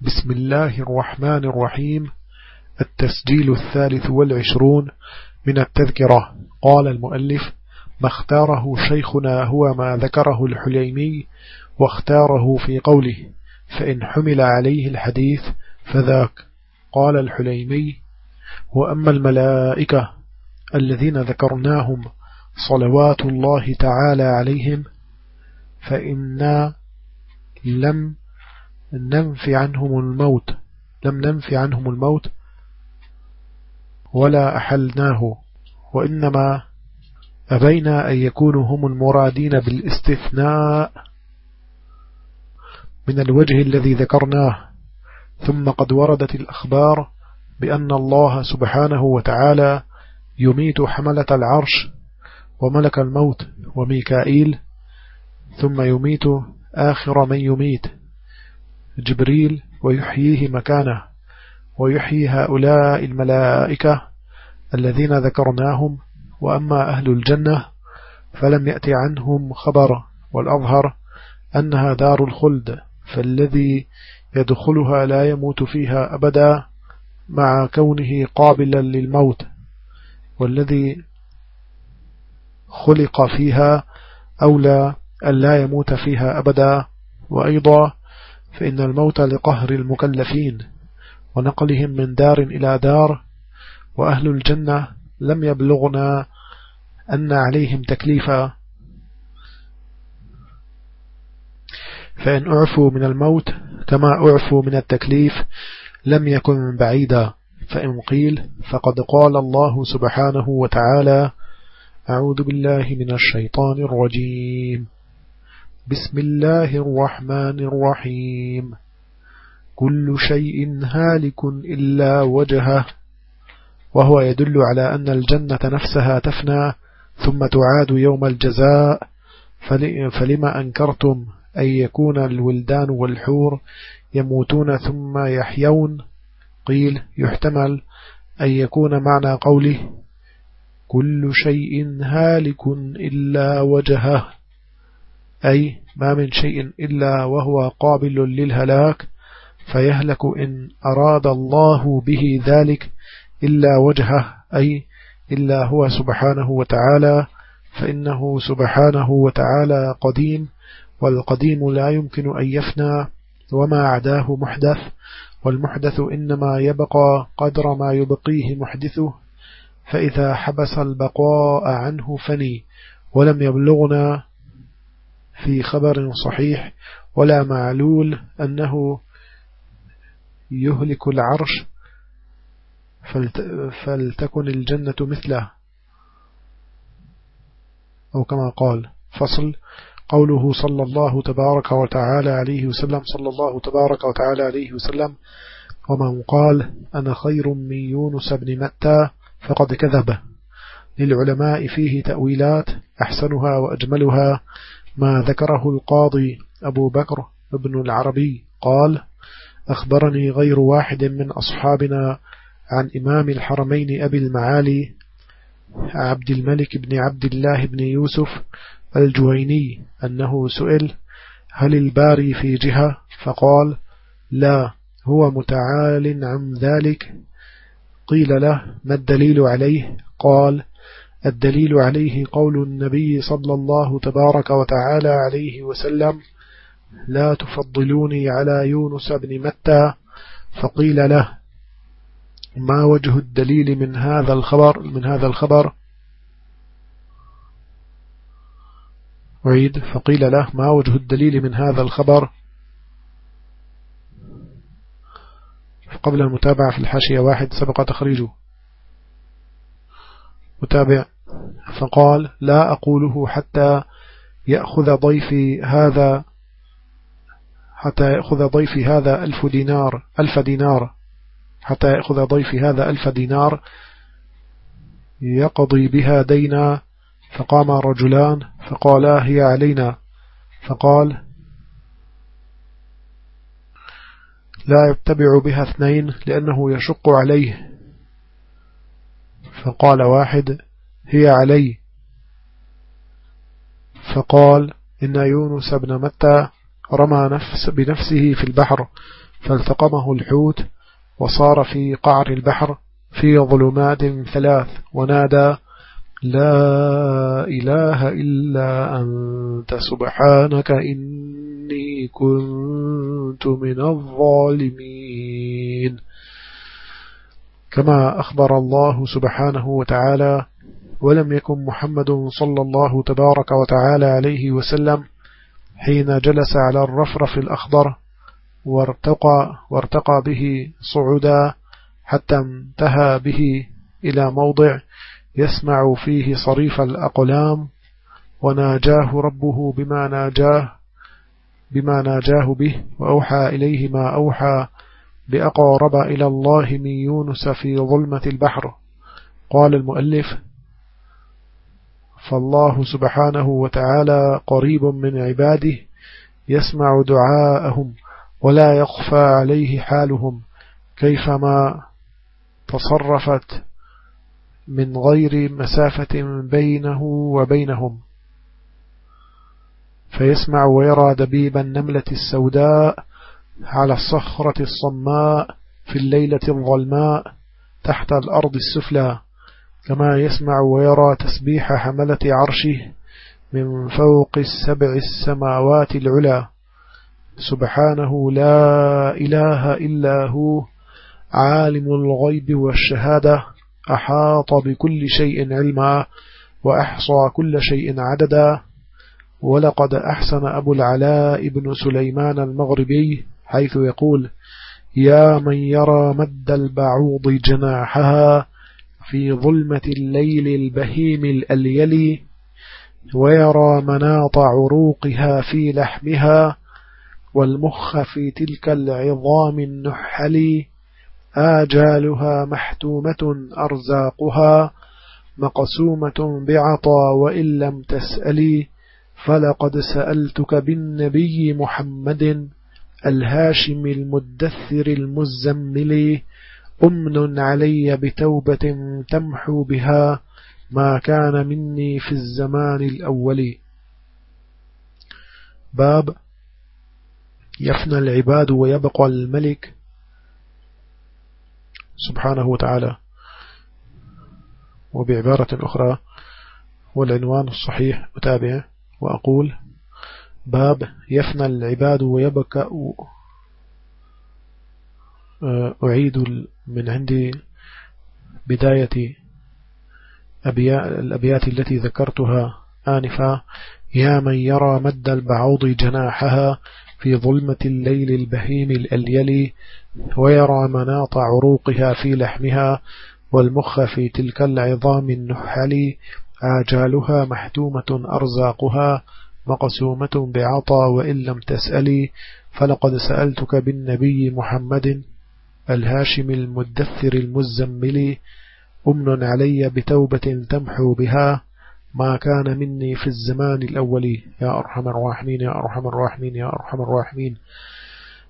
بسم الله الرحمن الرحيم. التسجيل الثالث والعشرون من التذكرة. قال المؤلف ما اختاره شيخنا هو ما ذكره الحليمي واختاره في قوله فإن حمل عليه الحديث فذاك. قال الحليمي وأما الملائكة الذين ذكرناهم صلوات الله تعالى عليهم فإنا لم ننفي عنهم الموت. لم ننفي عنهم الموت ولا أحلناه وإنما أبينا أن يكونوا هم المرادين بالاستثناء من الوجه الذي ذكرناه. ثم قد وردت الأخبار بأن الله سبحانه وتعالى يميت حملة العرش وملك الموت وميكائيل ثم يميت آخر من يميت. جبريل ويحييه مكانه ويحيي هؤلاء الملائكة الذين ذكرناهم وأما أهل الجنة فلم يأتي عنهم خبر والأظهر أنها دار الخلد فالذي يدخلها لا يموت فيها أبدا مع كونه قابلا للموت والذي خلق فيها أولى أن لا يموت فيها أبدا وأيضا فإن الموت لقهر المكلفين ونقلهم من دار إلى دار وأهل الجنة لم يبلغنا أن عليهم تكليفا. فإن أعفوا من الموت كما أعفوا من التكليف لم يكن بعيدا. فإن قيل فقد قال الله سبحانه وتعالى أعوذ بالله من الشيطان الرجيم. بسم الله الرحمن الرحيم. كل شيء هالك إلا وجهه وهو يدل على أن الجنة نفسها تفنى ثم تعاد يوم الجزاء. فلما أنكرتم أن يكون الولدان والحور يموتون ثم يحيون؟ قيل يحتمل أن يكون معنى قوله كل شيء هالك إلا وجهه. أي ما من شيء إلا وهو قابل للهلاك فيهلك إن أراد الله به ذلك إلا وجهه أي إلا هو سبحانه وتعالى فإنه سبحانه وتعالى قديم والقديم لا يمكن أن يفنى وما عداه محدث والمحدث إنما يبقى قدر ما يبقيه محدثه فإذا حبس البقاء عنه فني ولم يبلغنا في خبر صحيح ولا معلول أنه يهلك العرش فلتكن الجنة مثله. أو كما قال فصل. قوله صلى الله تبارك وتعالى عليه وسلم صلى الله تبارك وتعالى عليه وسلم. ومن قال أنا خير من يونس بن متى فقد كذب. للعلماء فيه تأويلات أحسنها وأجملها. ما ذكره القاضي أبو بكر ابن العربي قال أخبرني غير واحد من أصحابنا عن إمام الحرمين أبي المعالي عبد الملك بن عبد الله بن يوسف الجويني أنه سئل هل الباري في جهة؟ فقال لا هو متعال عن ذلك. قيل له ما الدليل عليه؟ قال الدليل عليه قول النبي صلى الله تبارك وتعالى عليه وسلم لا تفضلوني على يونس بن متى؟ فقيل له ما وجه الدليل من هذا الخبر من هذا الخبر؟ أعيد فقيل له ما وجه الدليل من هذا الخبر؟ قبل المتابعة في الحاشية واحد سبق تخريجه. متابع. فقال لا أقوله حتى يأخذ ضيفي هذا حتى يأخذ ضيفي هذا ألف دينار ألف دينار حتى يأخذ ضيفي هذا ألف دينار يقضي بها دينا. فقام رجلان فقالا هي علينا. فقال لا يتبع بها اثنين لأنه يشق عليه. فقال واحد هي علي. فقال إن يونس بن متى رمى نفس بنفسه في البحر فالتقمه الحوت وصار في قعر البحر في ظلمات ثلاث ونادى لا إله إلا أنت سبحانك إني كنت من الظالمين. كما أخبر الله سبحانه وتعالى ولم يكن محمد صلى الله تبارك وتعالى عليه وسلم حين جلس على الرفرف الأخضر وارتقى, وارتقى به صعدا حتى انتهى به إلى موضع يسمع فيه صريف الأقلام وناجاه ربه بما ناجاه بما ناجاه به وأوحى إليه ما أوحى بأقارب إلى الله من يونس في ظلمة البحر. قال المؤلف فالله سبحانه وتعالى قريب من عباده يسمع دعاءهم ولا يخفى عليه حالهم كيفما تصرفت من غير مسافة بينه وبينهم. فيسمع ويرى دبيب النملة السوداء على الصخرة الصماء في الليلة الظلماء تحت الأرض السفلى كما يسمع ويرى تسبيح حملة عرشه من فوق السبع السماوات العلا سبحانه لا إله إلا هو عالم الغيب والشهادة أحاط بكل شيء علما وأحصى كل شيء عددا. ولقد أحسن أبو العلاء بن سليمان المغربي حيث يقول يا من يرى مد البعوض جناحها في ظلمة الليل البهيم الأليل ويرى مناط عروقها في لحمها والمخ في تلك العظام النحل آجالها محتومة أرزاقها مقسومة بعطى وإن لم تسألي فلقد سألتك بالنبي محمد. الهاشم المدثر المزمل أمن علي بتوبة تمحو بها ما كان مني في الزمان الأول. باب يفنى العباد ويبقى الملك. سبحانه وتعالى. وبعبارة أخرى والعنوان الصحيح أتابع وأقول باب يفنى العباد ويبكى أعيد من عندي بداية الأبيات التي ذكرتها آنفا. يا من يرى مد البعوض جناحها في ظلمة الليل البهيم الأليل ويرى مناط عروقها في لحمها والمخ في تلك العظام النحل آجالها محتومة أرزاقها مقسومة بعطى وإن لم تسألي فلقد سألتك بالنبي محمد الهاشم المدثر المزمل أمن علي بتوبة تمحو بها ما كان مني في الزمان الأول. يا أرحم الراحمين يا أرحم الراحمين يا أرحم الراحمين.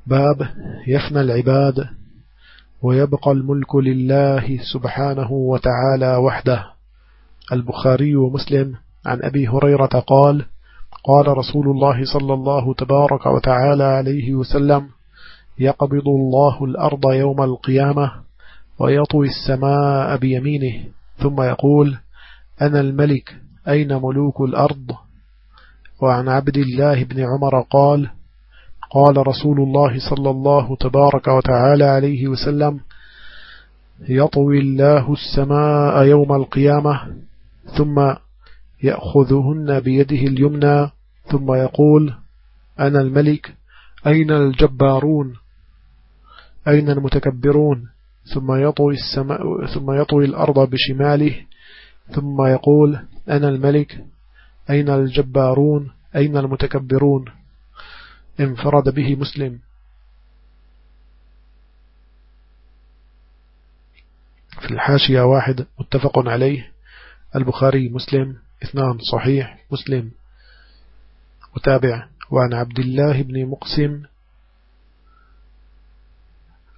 باب يفنى العباد ويبقى الملك لله سبحانه وتعالى وحده. البخاري ومسلم عن أبي هريرة قال قال رسول الله صلى الله تبارك وتعالى عليه وسلم يقبض الله الأرض يوم القيامة ويطوي السماء بيمينه ثم يقول أنا الملك أين ملوك الأرض؟ وعن عبد الله بن عمر قال قال رسول الله صلى الله تبارك وتعالى عليه وسلم يطوي الله السماء يوم القيامة ثم يأخذهن بيده اليمنى ثم يقول أنا الملك أين الجبارون؟ أين المتكبرون؟ ثم يطوي السماء ثم يطوي الأرض بشماله ثم يقول أنا الملك أين الجبارون؟ أين المتكبرون؟ انفرد به مسلم. في الحاشية واحد متفق عليه البخاري مسلم. اثنان صحيح مسلم متابع. وعن عبد الله بن مقسم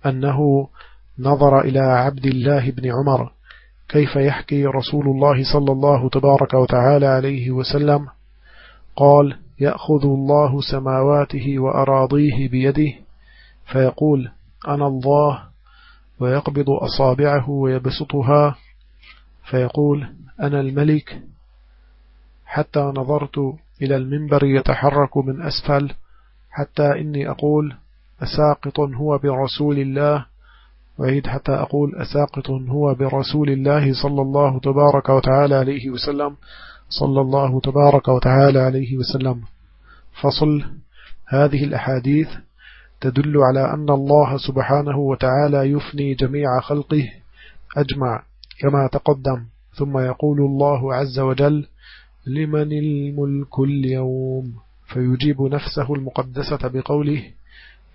أنه نظر إلى عبد الله بن عمر كيف يحكي رسول الله صلى الله تبارك وتعالى عليه وسلم. قال يأخذ الله سماواته وأراضيه بيده فيقول أنا الله ويقبض أصابعه ويبسطها فيقول أنا الملك حتى نظرت إلى المنبر يتحرك من أسفل حتى إني أقول أساقط هو برسول الله. وعيد حتى أقول أساقط هو برسول الله صلى الله تبارك وتعالى عليه وسلم. صلى الله تبارك وتعالى عليه وسلم. فصل هذه الأحاديث تدل على أن الله سبحانه وتعالى يفني جميع خلقه أجمع كما تقدم. ثم يقول الله عز وجل لمن الملك اليوم. فيجيب نفسه المقدسة بقوله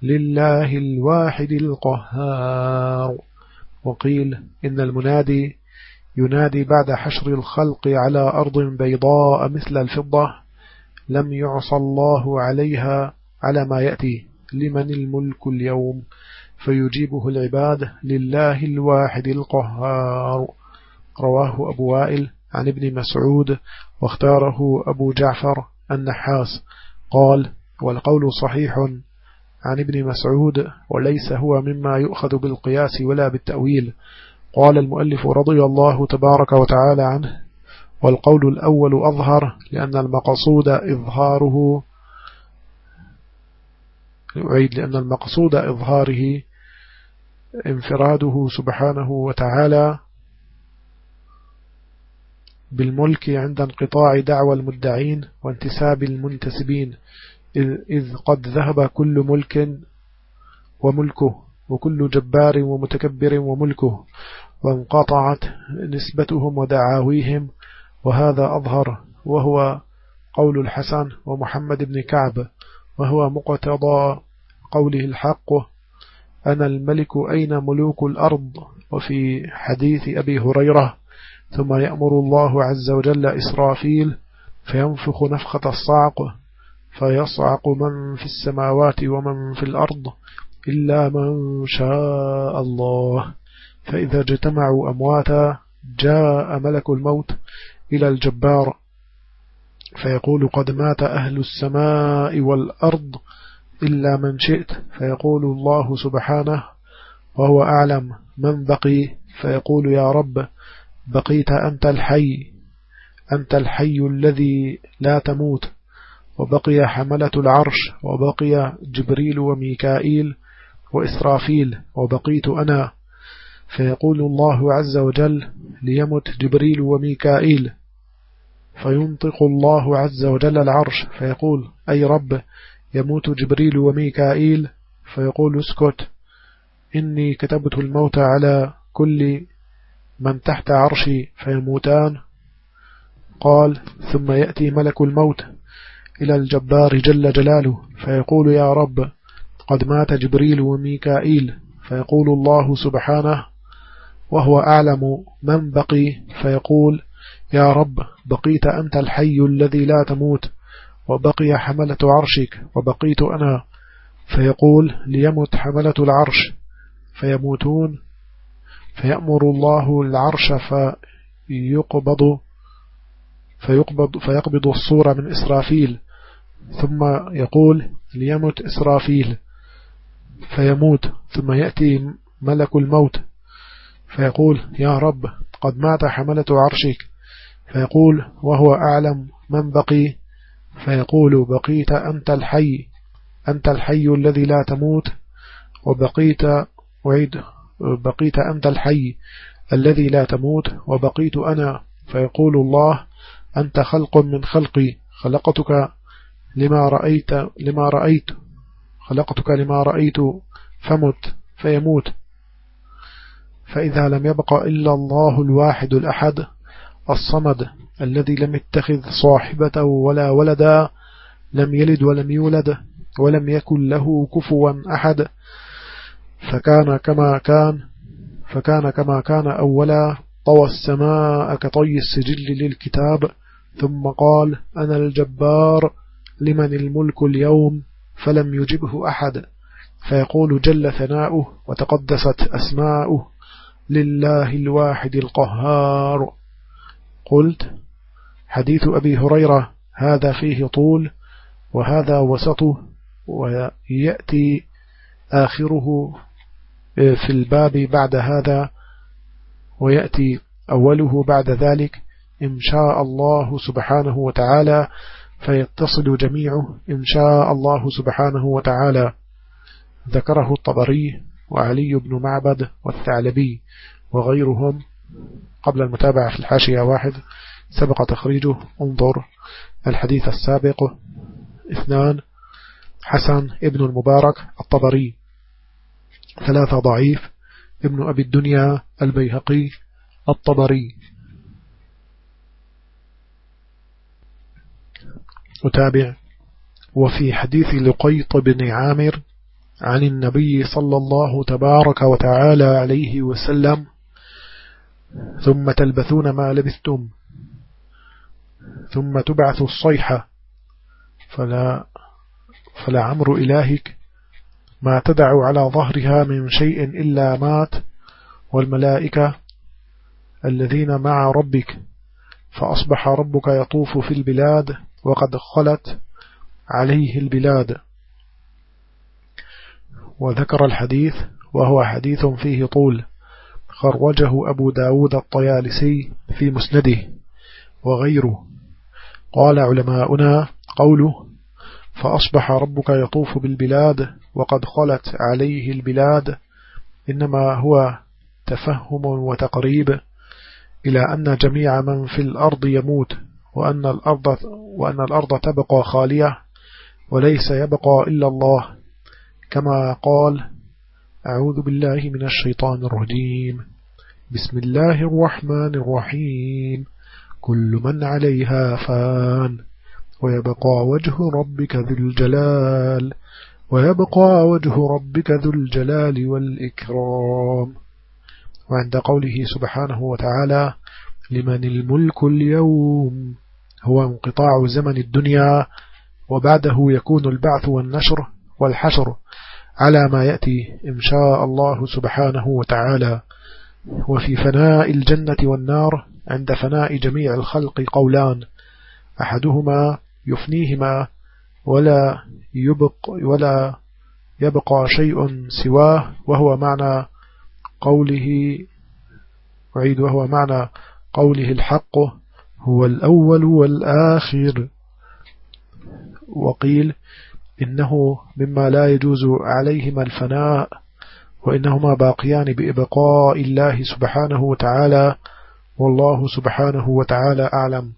لله الواحد القهار. وقيل إن المنادي ينادي بعد حشر الخلق على أرض بيضاء مثل الفضة لم يعص الله عليها على ما يأتي. لمن الملك اليوم؟ فيجيبه العباد لله الواحد القهار. رواه أبو وائل عن ابن مسعود واختاره أبو جعفر النحاس. قال والقول صحيح عن ابن مسعود وليس هو مما يؤخذ بالقياس ولا بالتأويل. قال المؤلف رضي الله تبارك وتعالى عنه والقول الأول أظهر لأن المقصود إظهاره أعيد لأن المقصود إظهاره انفراده سبحانه وتعالى. بالملك عند انقطاع دعوى المدعين وانتساب المنتسبين إذ قد ذهب كل ملك وملكه وكل جبار ومتكبر وملكه وانقطعت نسبتهم ودعاويهم وهذا أظهر وهو قول الحسن ومحمد بن كعب وهو مقتضى قوله الحق أنا الملك أين ملوك الأرض؟ وفي حديث أبي هريرة ثم يأمر الله عز وجل إسرافيل فينفخ نفخة الصعق فيصعق من في السماوات ومن في الأرض إلا من شاء الله. فإذا اجتمعوا أمواتا جاء ملك الموت إلى الجبار فيقول قد مات أهل السماء والأرض إلا من شئت. فيقول الله سبحانه وهو أعلم من بقي فيقول يا رب بقيت أنت الحي أنت الحي الذي لا تموت. وبقي حملة العرش وبقي جبريل وميكائيل وإسرافيل وبقيت أنا. فيقول الله عز وجل ليمت جبريل وميكائيل. فينطق الله عز وجل العرش فيقول أي رب يموت جبريل وميكائيل؟ فيقول اسكت إني كتبت الموت على كل من تحت عرشي فيموتان. قال ثم يأتي ملك الموت إلى الجبار جل جلاله فيقول يا رب قد مات جبريل وميكائيل. فيقول الله سبحانه وهو أعلم من بقي. فيقول يا رب بقيت أنت الحي الذي لا تموت وبقي حملة عرشك وبقيت أنا. فيقول ليمت حملة العرش فيموتون. فيأمر الله العرش فيقبض فيقبض, فيقبض الصورة من إسرافيل. ثم يقول ليمت إسرافيل فيموت. ثم يأتي ملك الموت فيقول يا رب قد مات حملة عرشك. فيقول وهو أعلم من بقي فيقول بقيت أنت الحي أنت الحي الذي لا تموت وبقيت وعيد بقيت أنت الحي الذي لا تموت وبقيت أنا فيقول الله أنت خلق من خلقي خلقتك لما رأيت لما رأيت خلقتك لما رأيت فمت فيموت. فإذا لم يبق إلا الله الواحد الأحد الصمد الذي لم يتخذ صاحبة ولا ولدا لم يلد ولم يولد ولم يكن له كفوا أحد. فكان كما كان فكان كما كان أولا طوى السماء كطي السجل للكتاب ثم قال أنا الجبار لمن الملك اليوم؟ فلم يجبه أحد. فيقول جل ثناؤه وتقدست أسماؤه لله الواحد القهار. قلت حديث أبي هريرة هذا فيه طول وهذا وسطه ويأتي آخره في الباب بعد هذا ويأتي أوله بعد ذلك إن شاء الله سبحانه وتعالى فيتصل جميعه إن شاء الله سبحانه وتعالى. ذكره الطبري وعلي بن معبد والثعلبي وغيرهم قبل المتابعة في الحاشية واحد. سبق تخريجه انظر الحديث السابق اثنان حسن ابن المبارك الطبري. ثلاثة ضعيف ابن أبي الدنيا البيهقي الطبري. أتابع. وفي حديث لقيط بن عامر عن النبي صلى الله تبارك وتعالى عليه وسلم ثم تلبثون ما لبثتم ثم تبعث الصيحة فلا, فلا عمر إلهك. ما تدع على ظهرها من شيء إلا مات والملائكة الذين مع ربك فأصبح ربك يطوف في البلاد وقد خلت عليه البلاد. وذكر الحديث وهو حديث فيه طول خرجه أبو داود الطيالسي في مسنده وغيره. قال علماؤنا قوله فأصبح ربك يطوف بالبلاد وقد خلت عليه البلاد. إنما هو تفهم وتقريب إلى أن جميع من في الأرض يموت وأن الأرض, وأن الأرض تبقى خالية وليس يبقى إلا الله. كما قال أعوذ بالله من الشيطان الرجيم. بسم الله الرحمن الرحيم. كل من عليها فان. ويبقى وجه ربك ذو الجلال ويبقى وجه ربك ذو الجلال والإكرام. وعند قوله سبحانه وتعالى لمن الملك اليوم هو انقطاع زمن الدنيا وبعده يكون البعث والنشر والحشر على ما يأتي إن شاء الله سبحانه وتعالى. وفي فناء الجنة والنار عند فناء جميع الخلق قولان أحدهما يفنيهما ولا يبق ولا يبقى شيء سواه وهو معنى قوله أعيد وهو معنى قوله الحق هو الأول والآخر. وقيل إنه مما لا يجوز عليهما الفناء وإنهما باقيان بإبقاء الله سبحانه وتعالى والله سبحانه وتعالى أعلم.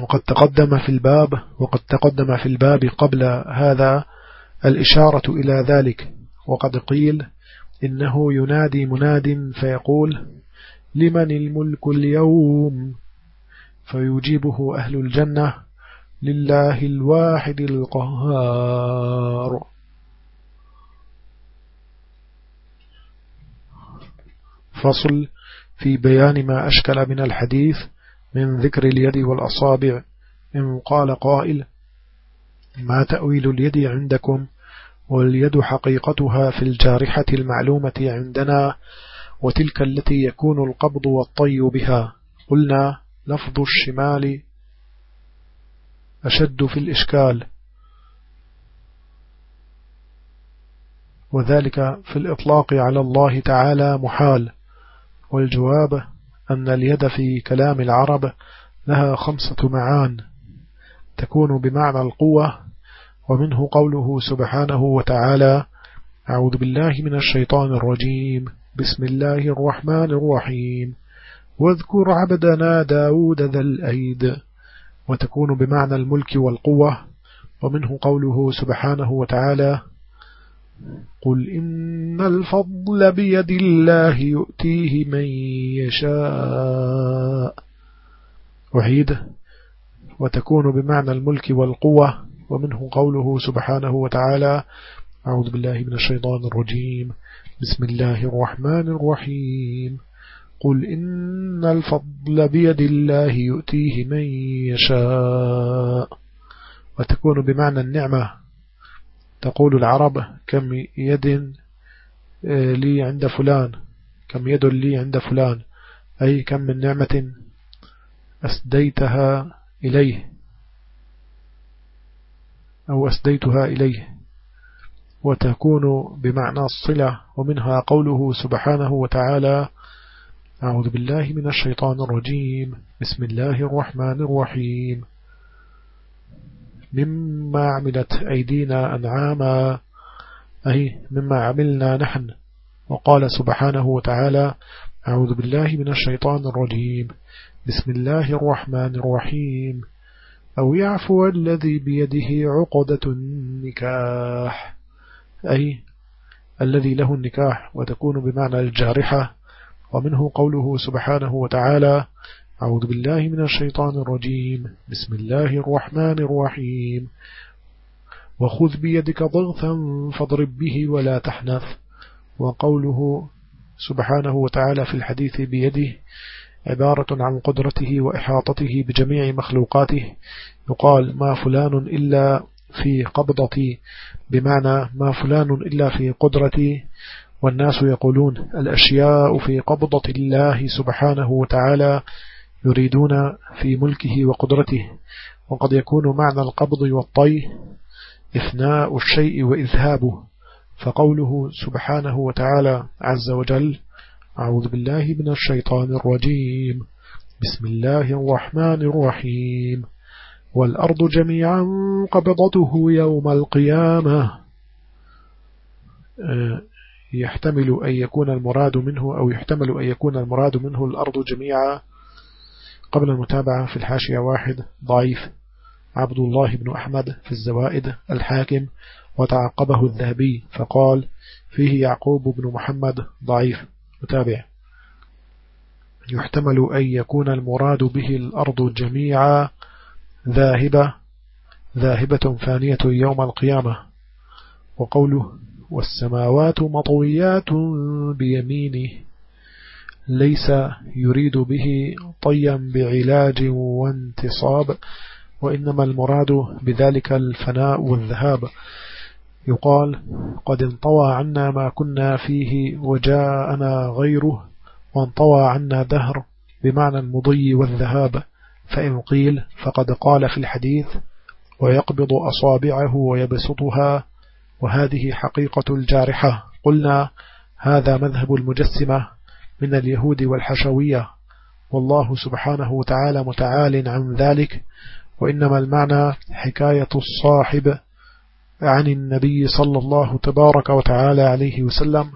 وقد تقدم في الباب وقد تقدم في الباب قبل هذا الإشارة إلى ذلك وقد قيل إنه ينادي مناد فيقول لمن الملك اليوم؟ فيجيبه أهل الجنة لله الواحد القهار. فصل في بيان ما أشكل من الحديث من ذكر اليد والأصابع. إن قال قائل ما تأويل اليد عندكم؟ واليد حقيقتها في الجارحة المعلومة عندنا وتلك التي يكون القبض والطي بها. قلنا لفظ الشمال أشد في الإشكال. وذلك في الإطلاق على الله تعالى محال. والجواب أن اليد في كلام العرب لها خمسة معان تكون بمعنى القوة ومنه قوله سبحانه وتعالى أعوذ بالله من الشيطان الرجيم بسم الله الرحمن الرحيم. واذكر عبدنا داود ذا الأيد وتكون بمعنى الملك والقوة ومنه قوله سبحانه وتعالى قل إن الفضل بيد الله يؤتيه من يشاء. وحيد وتكون بمعنى الملك والقوة. ومنه قوله سبحانه وتعالى أعوذ بالله من الشيطان الرجيم. بسم الله الرحمن الرحيم. قل إن الفضل بيد الله يؤتيه من يشاء. وتكون بمعنى النعمة. تقول العرب كم يد آه، لي عند فلان كم يد لي عند فلان أي كم من نعمة أسديتها إليه أو أسديتها إليه. وتكون بمعنى الصلة ومنها قوله سبحانه وتعالى أعوذ بالله من الشيطان الرجيم بسم الله الرحمن الرحيم. مما عملت أيدينا أنعاما. أي مما عملنا نحن. وقال سبحانه وتعالى أعوذ بالله من الشيطان الرجيم. بسم الله الرحمن الرحيم. أو يعفو الذي بيده عقدة النكاح. أي الذي له النكاح وتكون بمعنى الجارحة. ومنه قوله سبحانه وتعالى أعوذ بالله من الشيطان الرجيم. بسم الله الرحمن الرحيم. وخذ بيدك ضغثا فاضرب به ولا تحنث. وقوله سبحانه وتعالى في الحديث بيده عبارة عن قدرته وإحاطته بجميع مخلوقاته. يقال ما فلان إلا في قبضتي. بمعنى ما فلان إلا في قدرتي. والناس يقولون الأشياء في قبضة الله سبحانه وتعالى يريدون في ملكه وقدرته وقد يكون معنى القبض والطي إثناء الشيء وإذهابه. فقوله سبحانه وتعالى عز وجل أعوذ بالله من الشيطان الرجيم بسم الله الرحمن الرحيم. والأرض جميعا قبضته يوم القيامة. آه، يحتمل أن يكون المراد منه أو يحتمل أن يكون المراد منه الأرض جميعا قبل المتابعة في الحاشية واحد ضعيف عبد الله بن أحمد في الزوائد الحاكم وتعقبه الذهبي فقال فيه يعقوب بن محمد ضعيف. متابع. يحتمل أن يكون المراد به الأرض جميعا ذاهبة ذاهبة فانية يوم القيامة. وقوله والسماوات مطويات بيمينه. ليس يريد به طيا بعلاج وانتصاب وإنما المراد بذلك الفناء والذهاب. يقال قد انطوى عنا ما كنا فيه وجاءنا غيره وانطوى عنا دهر بمعنى المضي والذهاب. فإن قيل فقد قال في الحديث ويقبض أصابعه ويبسطها وهذه حقيقة الجارحة. قلنا هذا مذهب المجسمة من اليهود والحشوية. والله سبحانه وتعالى متعال عن ذلك. وإنما المعنى حكاية الصاحب عن النبي صلى الله تبارك وتعالى عليه وسلم.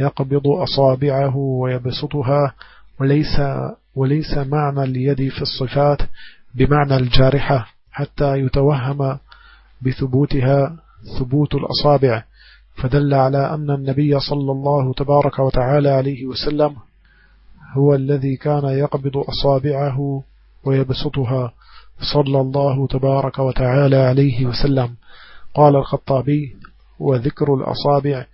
يقبض أصابعه ويبسطها وليس, وليس معنى اليد في الصفات بمعنى الجارحة حتى يتوهم بثبوتها ثبوت الأصابع. فدل على أن النبي صلى الله تبارك وتعالى عليه وسلم هو الذي كان يقبض أصابعه ويبسطها صلى الله تبارك وتعالى عليه وسلم. قال الخطابي وذكر الأصابع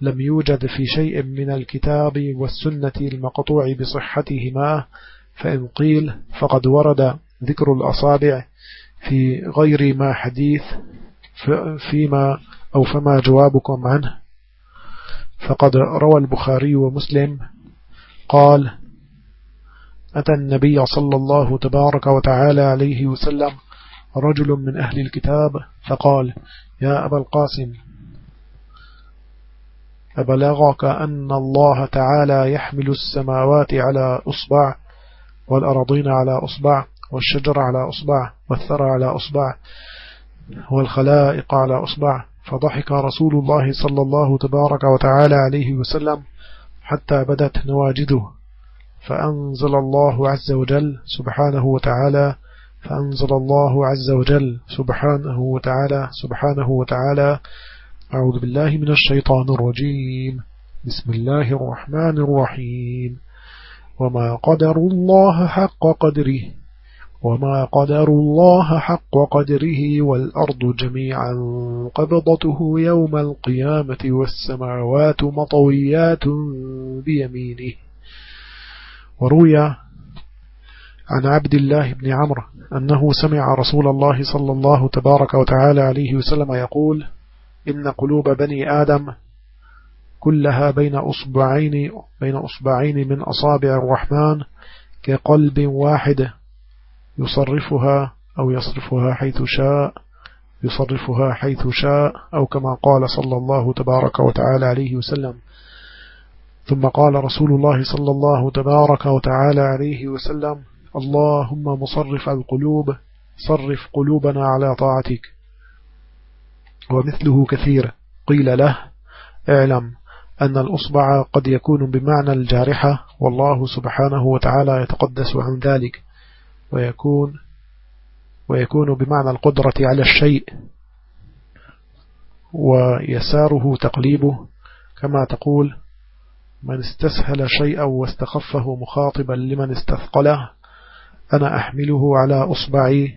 لم يوجد في شيء من الكتاب والسنة المقطوع بصحتهما فإن قيل فقد ورد ذكر الأصابع في غير ما حديث فيما أو فما جوابكم عنه. فقد روى البخاري ومسلم قال أتى النبي صلى الله تبارك وتعالى عليه وسلم رجل من أهل الكتاب فقال يا أبا القاسم أبلغك أن الله تعالى يحمل السماوات على أصبع والأرضين على أصبع والشجر على أصبع والثرى على أصبع والخلائق على أصبع فضحك رسول الله صلى الله تبارك وتعالى عليه وسلم حتى بدت نواجده فأنزل الله عز وجل سبحانه وتعالى فأنزل الله عز وجل سبحانه وتعالى سبحانه وتعالى. أعوذ بالله من الشيطان الرجيم. بسم الله الرحمن الرحيم. وما قدر الله حق قدره. وما قدر الله حق قدره والأرض جميعا قبضته يوم القيامة والسماوات مطويات بيمينه. وروي عن عبد الله بن عمرو أنه سمع رسول الله صلى الله تبارك وتعالى عليه وسلم يقول إن قلوب بني آدم كلها بين أصبعين, بين أصبعين من أصابع الرحمن كقلب واحد. يصرفها أو يصرفها حيث شاء يصرفها حيث شاء أو كما قال صلى الله تبارك وتعالى عليه وسلم. ثم قال رسول الله صلى الله تبارك وتعالى عليه وسلم اللهم مصرف القلوب صرف قلوبنا على طاعتك. ومثله كثير. قيل له اعلم أن الأصبع قد يكون بمعنى الجارحة والله سبحانه وتعالى يتقدس عن ذلك. ويكون ويكون بمعنى القدرة على الشيء ويساره تقليبه كما تقول من استسهل شيئا واستخفه مخاطبا لمن استثقله أنا أحمله على أصبعي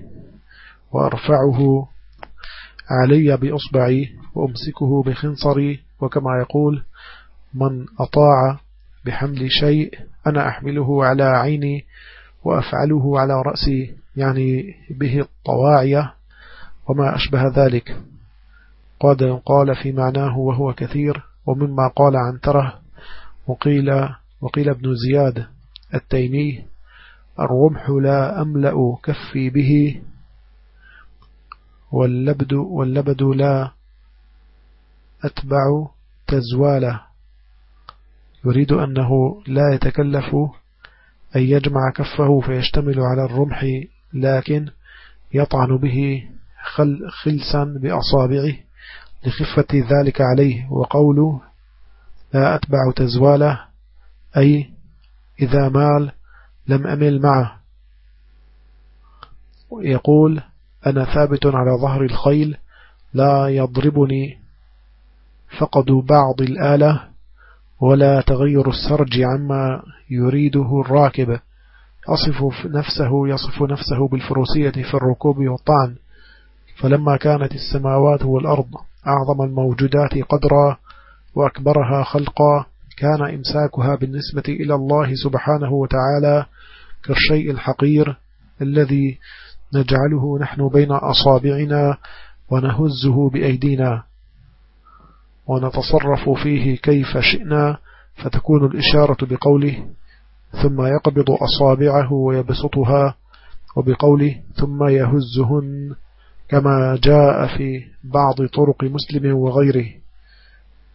وأرفعه علي بأصبعي وأمسكه بخنصري. وكما يقول من أطاع بحمل شيء أنا أحمله على عيني وأفعله على رأسي يعني به الطواعية وما أشبه ذلك. قد قال في معناه وهو كثير ومما قال عن تره وقيل, وقيل ابن زياد التيمي الرمح لا أملأ كفي به واللبد, واللبد لا أتبع تزواله. يريد أنه لا يتكلف أن يجمع كفه فيشتمل على الرمح لكن يطعن به خل خلسا بأصابعه لخفة ذلك عليه. وقوله لا أتبع تزواله أي إذا مال لم أمل معه. يقول أنا ثابت على ظهر الخيل لا يضربني فقد بعض الآلة ولا تغير السرج عما يريده الراكب. يصف نفسه يصف نفسه بالفروسية في الركوب والطعن. فلما كانت السماوات والأرض أعظم الموجودات قدرا وأكبرها خلقا كان إمساكها بالنسبة إلى الله سبحانه وتعالى كالشيء الحقير الذي نجعله نحن بين أصابعنا ونهزه بأيدينا. ونتصرف فيه كيف شئنا فتكون الإشارة بقوله ثم يقبض أصابعه ويبسطها وبقوله ثم يهزهن كما جاء في بعض طرق مسلم وغيره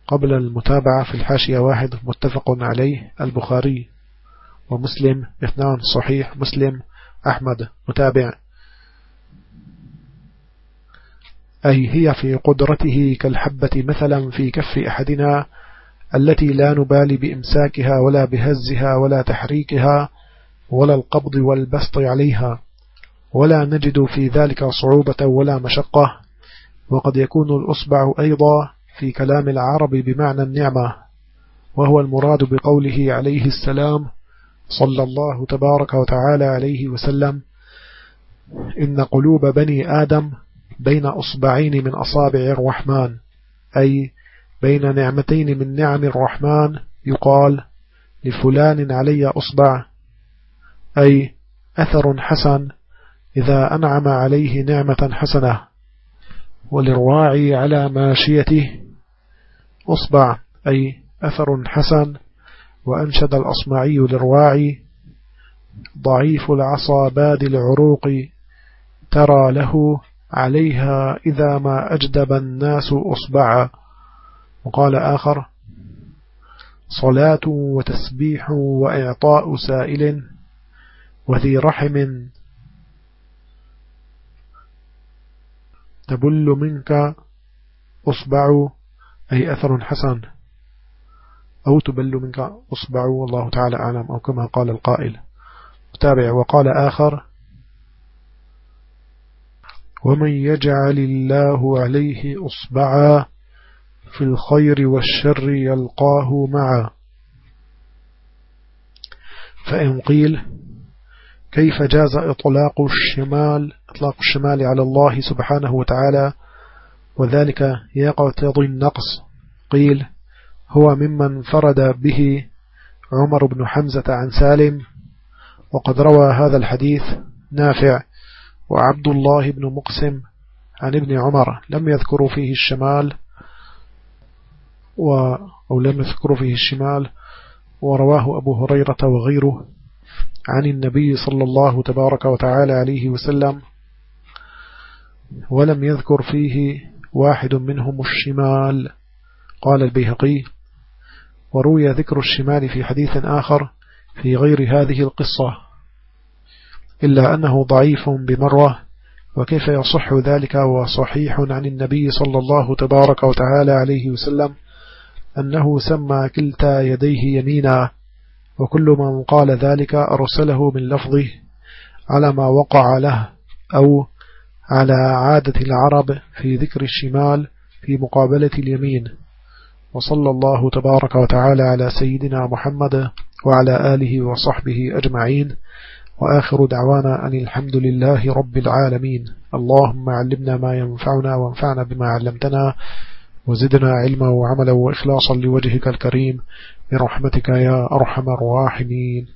قبل المتابعة في الحاشية واحد متفق عليه البخاري ومسلم اثنان صحيح مسلم أحمد متابع أي هي في قدرته كالحبة مثلا في كف أحدنا التي لا نبالي بإمساكها ولا بهزها ولا تحريكها ولا القبض والبسط عليها ولا نجد في ذلك صعوبة ولا مشقة وقد يكون الأصبع أيضا في كلام العرب بمعنى النعمة وهو المراد بقوله عليه السلام صلى الله تبارك وتعالى عليه وسلم إن قلوب بني آدم بين أصبعين من أصابع الرحمن أي بين نعمتين من نعم الرحمن يقال لفلان علي أصبع أي أثر حسن إذا أنعم عليه نعمة حسنة. وللراعي على ماشيته أصبع أي أثر حسن. وأنشد الأصمعي للراعي ضعيف العصا باد العروق ترى له عليها إذا ما أجدب الناس أصبعا. وقال آخر صلاة وتسبيح وإعطاء سائل وذي رحم تبل منك أصبع أي أثر حسن أو تبل منك أصبع. والله تعالى أعلم أو كما قال القائل. وقال آخر ومن يجعل الله عليه أصبعا في الخير والشر يلقاه معا. فإن قيل كيف جاز إطلاق الشمال إطلاق الشمال على الله سبحانه وتعالى؟ وذلك يقتضي النقص. قيل هو ممن فرد به عمر بن حمزة عن سالم. وقد روى هذا الحديث نافع. وعبد الله بن مقسم عن ابن عمر لم يذكروا فيه الشمال و أو لم يذكروا فيه الشمال ورواه أبو هريرة وغيره عن النبي صلى الله تبارك وتعالى عليه وسلم ولم يذكر فيه واحد منهم الشمال. قال البيهقي وروي ذكر الشمال في حديث آخر في غير هذه القصة. إلا أنه ضعيف بمرة وكيف يصح ذلك وصحيح عن النبي صلى الله تبارك وتعالى عليه وسلم أنه سمى كلتا يديه يمينا وكل من قال ذلك أرسله من لفظه على ما وقع له أو على عادة العرب في ذكر الشمال في مقابلة اليمين. وصلى الله تبارك وتعالى على سيدنا محمد وعلى آله وصحبه أجمعين. وآخر دعوانا أن الحمد لله رب العالمين. اللهم علمنا ما ينفعنا وانفعنا بما علمتنا وزدنا علما وعملا وإخلاصا لوجهك الكريم. برحمتك يا أرحم الراحمين.